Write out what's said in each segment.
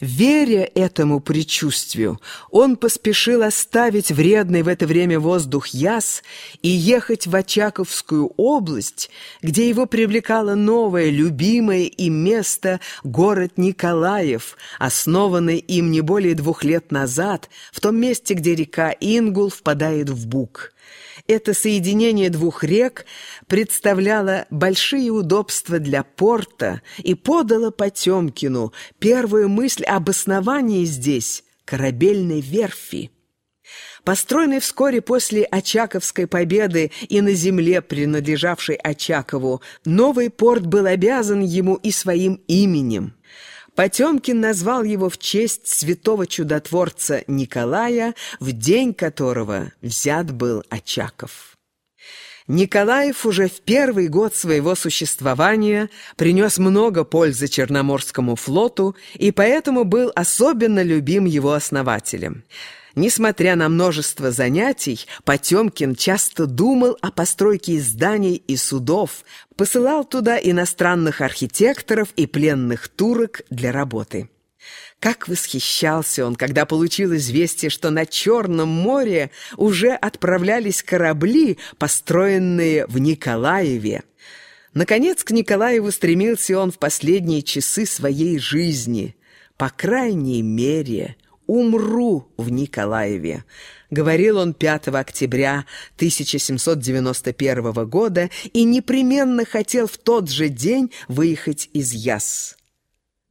Веря этому предчувствию, он поспешил оставить вредный в это время воздух Яс и ехать в Очаковскую область, где его привлекало новое, любимое им место город Николаев, основанный им не более двух лет назад, в том месте, где река Ингул впадает в Буг. Это соединение двух рек представляло большие удобства для порта и подало Потемкину первую мысль об основании здесь корабельной верфи. Построенный вскоре после Очаковской победы и на земле, принадлежавшей Очакову, новый порт был обязан ему и своим именем. Потемкин назвал его в честь святого чудотворца Николая, в день которого взят был Очаков. Николаев уже в первый год своего существования принес много пользы Черноморскому флоту и поэтому был особенно любим его основателем – Несмотря на множество занятий, Потемкин часто думал о постройке зданий и судов, посылал туда иностранных архитекторов и пленных турок для работы. Как восхищался он, когда получил известие, что на Черном море уже отправлялись корабли, построенные в Николаеве. Наконец, к Николаеву стремился он в последние часы своей жизни. По крайней мере, умру в Николаеве», — говорил он 5 октября 1791 года и непременно хотел в тот же день выехать из Яс.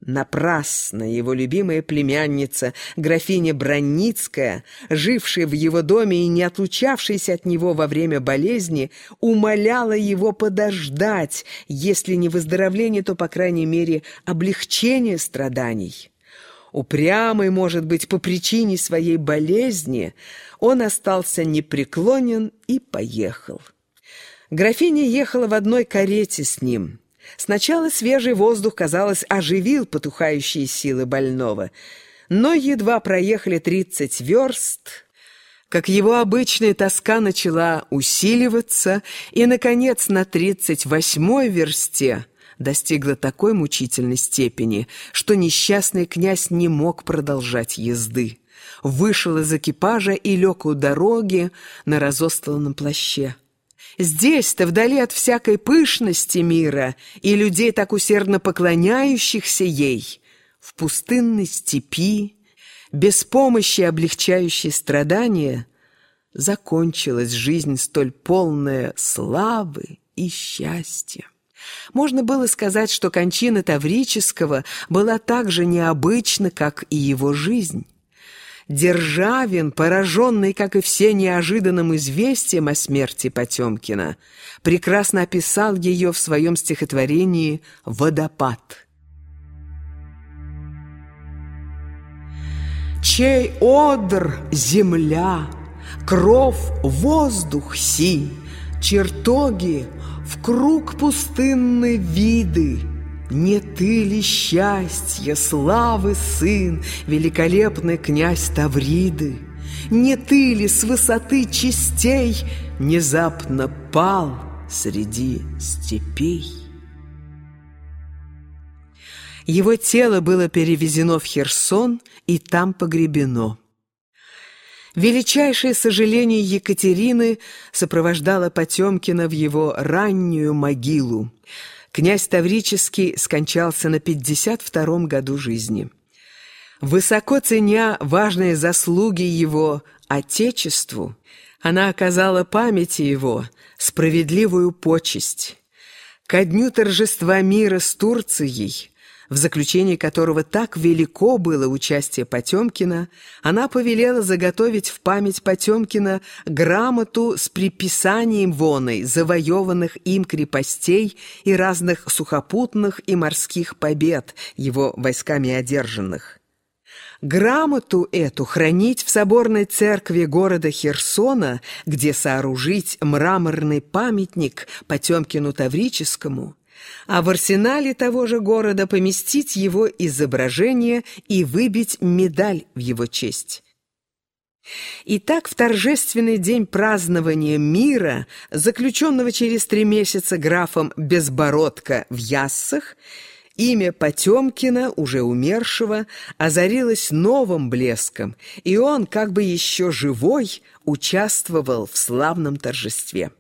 Напрасно его любимая племянница, графиня Бронницкая, жившая в его доме и не отлучавшаяся от него во время болезни, умоляла его подождать, если не выздоровление, то, по крайней мере, облегчение страданий. Упрямый, может быть, по причине своей болезни, он остался непреклонен и поехал. Графиня ехала в одной карете с ним. Сначала свежий воздух, казалось, оживил потухающие силы больного, но едва проехали тридцать верст, как его обычная тоска начала усиливаться, и, наконец, на тридцать восьмой версте – достигла такой мучительной степени, что несчастный князь не мог продолжать езды. Вышел из экипажа и лег у дороги на разостланном плаще. Здесь-то, вдали от всякой пышности мира и людей, так усердно поклоняющихся ей, в пустынной степи, без помощи облегчающей страдания, закончилась жизнь столь полная славы и счастья. Можно было сказать, что кончина Таврического была так же необычна, как и его жизнь. Державин, пораженный, как и все, неожиданным известием о смерти Потемкина, прекрасно описал ее в своем стихотворении «Водопад». Чей одр — земля, кров — воздух си, чертоги — в круг пустынной виды. Не ты ли счастье, славы сын, великолепный князь Тавриды? Не ты ли с высоты частей внезапно пал среди степей? Его тело было перевезено в Херсон и там погребено. Величайшее сожаление Екатерины сопровождало Потемкина в его раннюю могилу. Князь Таврический скончался на 52-м году жизни. Высоко ценя важные заслуги его Отечеству, она оказала памяти его справедливую почесть. Ко дню торжества мира с Турцией в заключении которого так велико было участие Потемкина, она повелела заготовить в память Потемкина грамоту с приписанием воной завоеванных им крепостей и разных сухопутных и морских побед его войсками одержанных. Грамоту эту хранить в соборной церкви города Херсона, где сооружить мраморный памятник Потемкину Таврическому – а в арсенале того же города поместить его изображение и выбить медаль в его честь. Итак, в торжественный день празднования мира, заключенного через три месяца графом Безбородко в Яссах, Имя Потемкина, уже умершего, озарилось новым блеском, и он, как бы еще живой, участвовал в славном торжестве.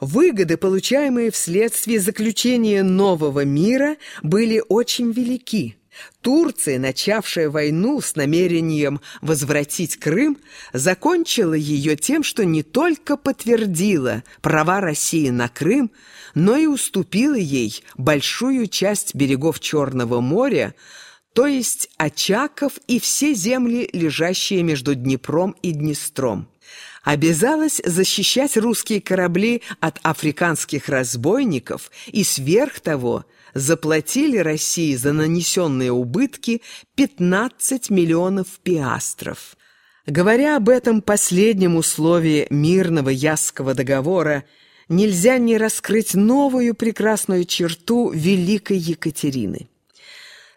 Выгоды, получаемые вследствие заключения нового мира, были очень велики. Турция, начавшая войну с намерением возвратить Крым, закончила ее тем, что не только подтвердила права России на Крым, но и уступила ей большую часть берегов Черного моря, то есть Очаков и все земли, лежащие между Днепром и Днестром. Обязалась защищать русские корабли от африканских разбойников и сверх того – заплатили России за нанесенные убытки 15 миллионов пиастров. Говоря об этом последнем условии мирного Ясского договора, нельзя не раскрыть новую прекрасную черту Великой Екатерины.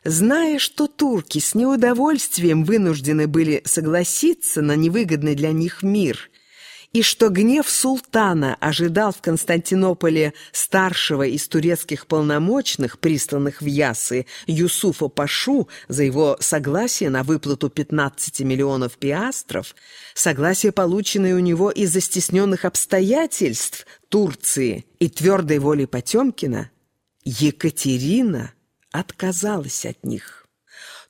Зная, что турки с неудовольствием вынуждены были согласиться на невыгодный для них мир – и что гнев султана ожидал в Константинополе старшего из турецких полномочных, присланных в Ясы, Юсуфа Пашу за его согласие на выплату 15 миллионов пиастров, согласие, полученное у него из-за стесненных обстоятельств Турции и твердой воли Потемкина, Екатерина отказалась от них.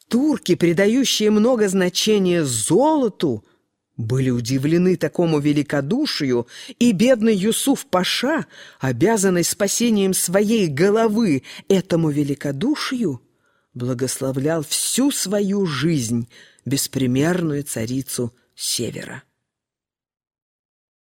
Турки, придающие много значения золоту, были удивлены такому великодушию, и бедный Юсуф Паша, обязанный спасением своей головы этому великодушию, благословлял всю свою жизнь беспримерную царицу Севера.